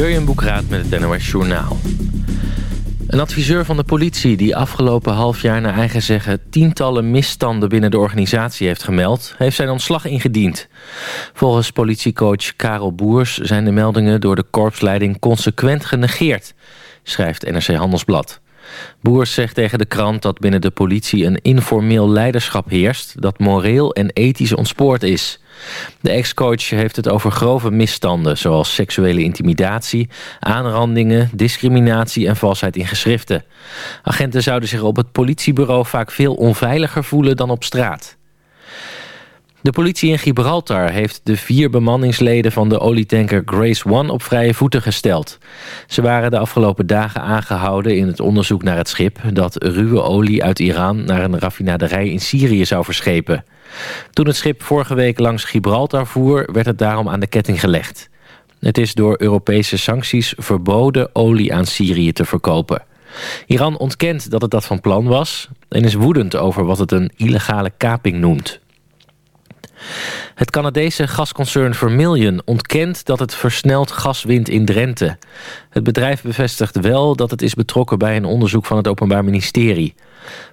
Jurjen Boekraat met het NOS Journaal. Een adviseur van de politie die afgelopen half jaar naar eigen zeggen... tientallen misstanden binnen de organisatie heeft gemeld... heeft zijn ontslag ingediend. Volgens politiecoach Karel Boers zijn de meldingen door de korpsleiding consequent genegeerd... schrijft NRC Handelsblad. Boers zegt tegen de krant dat binnen de politie een informeel leiderschap heerst... dat moreel en ethisch ontspoord is. De ex-coach heeft het over grove misstanden... zoals seksuele intimidatie, aanrandingen, discriminatie en valsheid in geschriften. Agenten zouden zich op het politiebureau vaak veel onveiliger voelen dan op straat. De politie in Gibraltar heeft de vier bemanningsleden van de olietanker Grace One op vrije voeten gesteld. Ze waren de afgelopen dagen aangehouden in het onderzoek naar het schip dat ruwe olie uit Iran naar een raffinaderij in Syrië zou verschepen. Toen het schip vorige week langs Gibraltar voer werd het daarom aan de ketting gelegd. Het is door Europese sancties verboden olie aan Syrië te verkopen. Iran ontkent dat het dat van plan was en is woedend over wat het een illegale kaping noemt. Het Canadese gasconcern Vermilion ontkent dat het versneld gas wint in Drenthe. Het bedrijf bevestigt wel dat het is betrokken bij een onderzoek van het Openbaar Ministerie.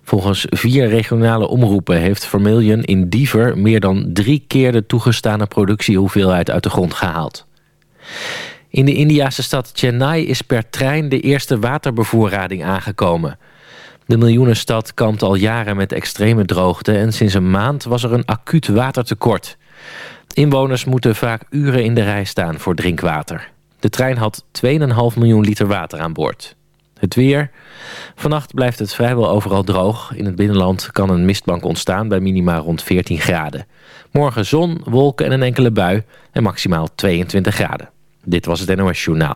Volgens vier regionale omroepen heeft Vermilion in Diever... meer dan drie keer de toegestane productiehoeveelheid uit de grond gehaald. In de Indiase stad Chennai is per trein de eerste waterbevoorrading aangekomen... De miljoenenstad kampt al jaren met extreme droogte... en sinds een maand was er een acuut watertekort. Inwoners moeten vaak uren in de rij staan voor drinkwater. De trein had 2,5 miljoen liter water aan boord. Het weer. Vannacht blijft het vrijwel overal droog. In het binnenland kan een mistbank ontstaan bij minima rond 14 graden. Morgen zon, wolken en een enkele bui en maximaal 22 graden. Dit was het NOS Journaal.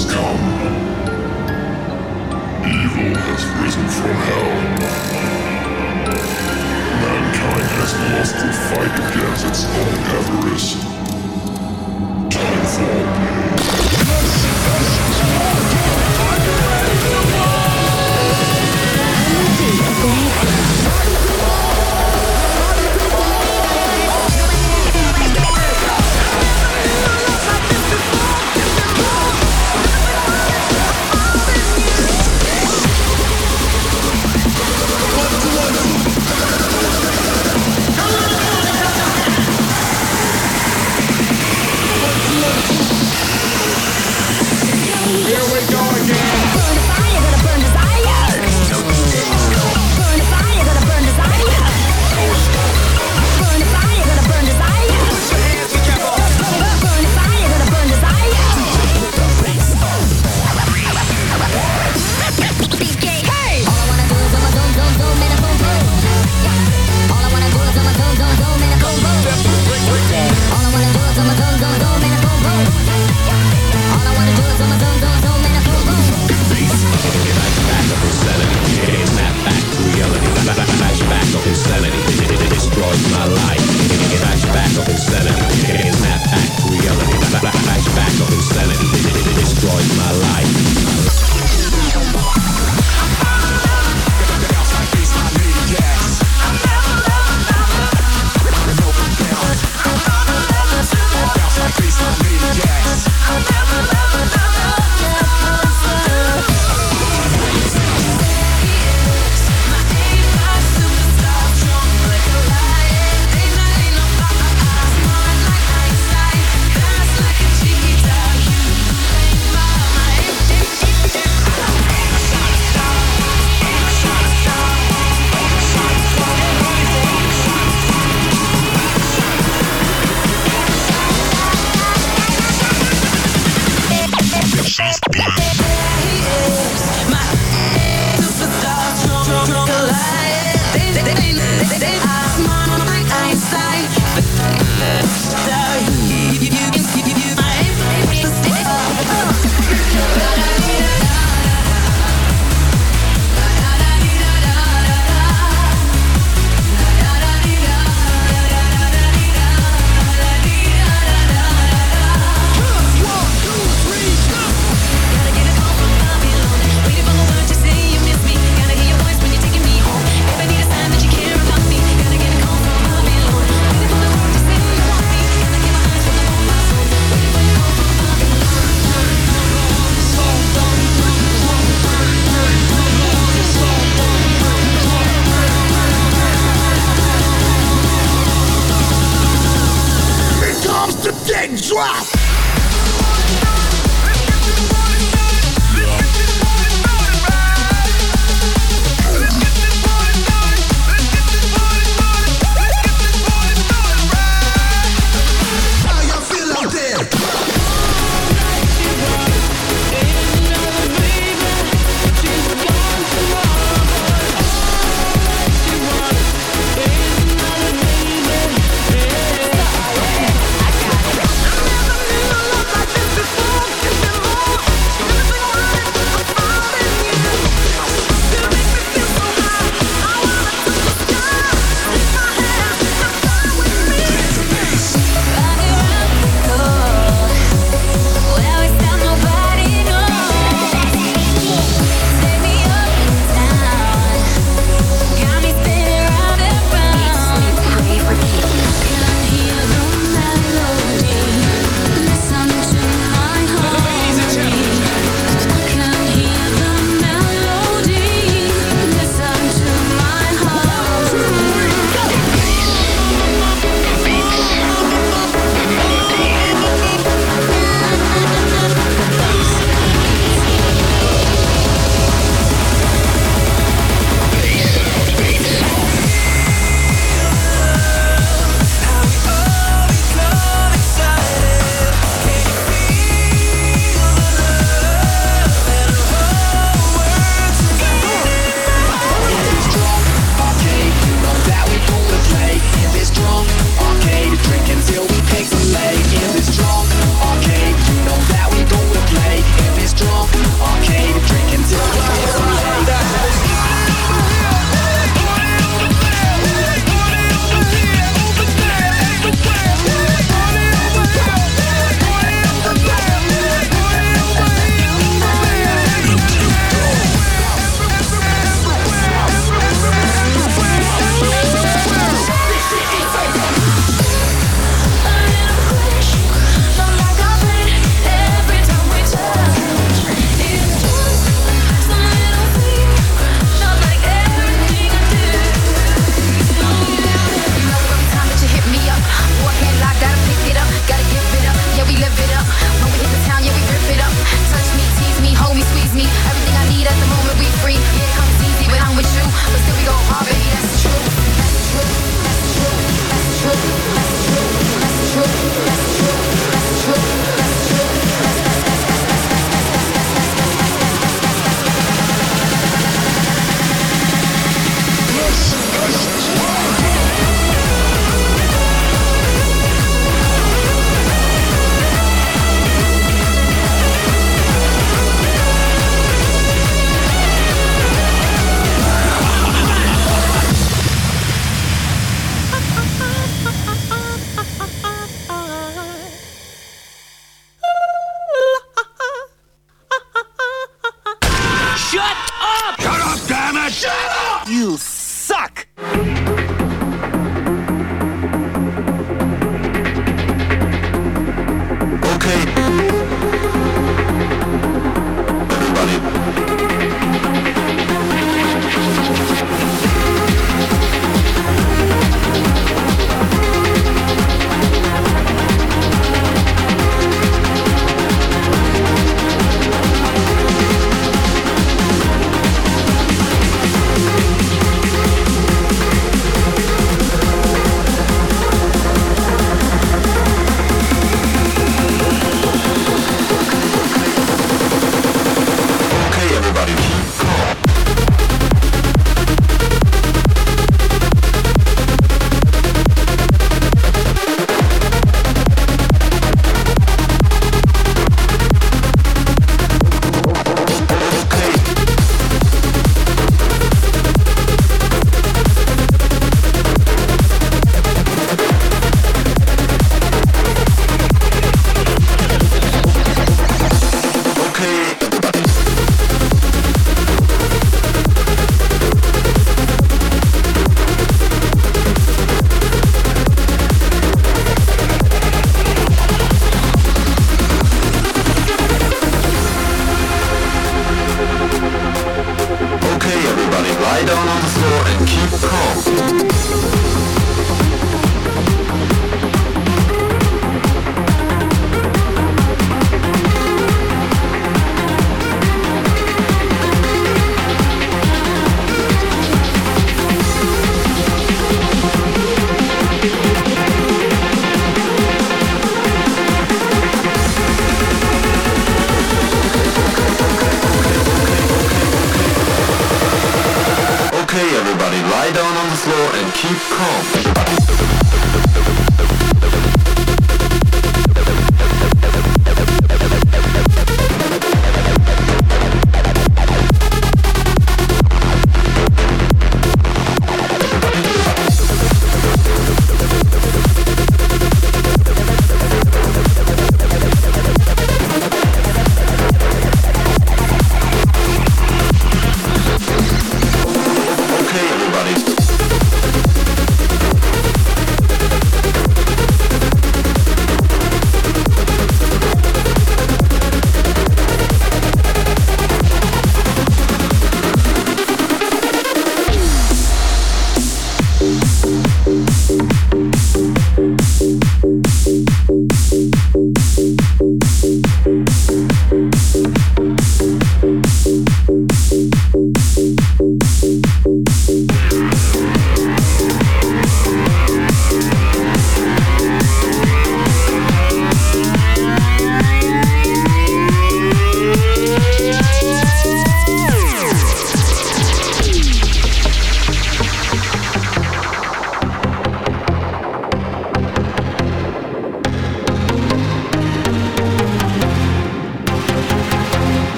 Has come. Evil has risen from hell. Mankind has lost the fight against its own avarice. Time for supposed up.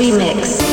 Remix.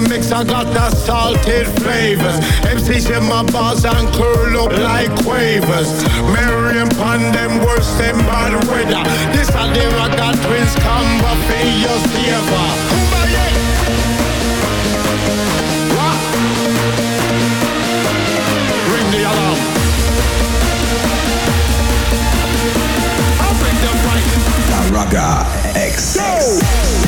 mix, I got that salted flavors. MCs in my bars and curl up like quavers. Mary and Pan, them worse than bad weather. This I did, I got twins, come but be your saver. Ring the alarm. I bring the right. Taraga X. Go!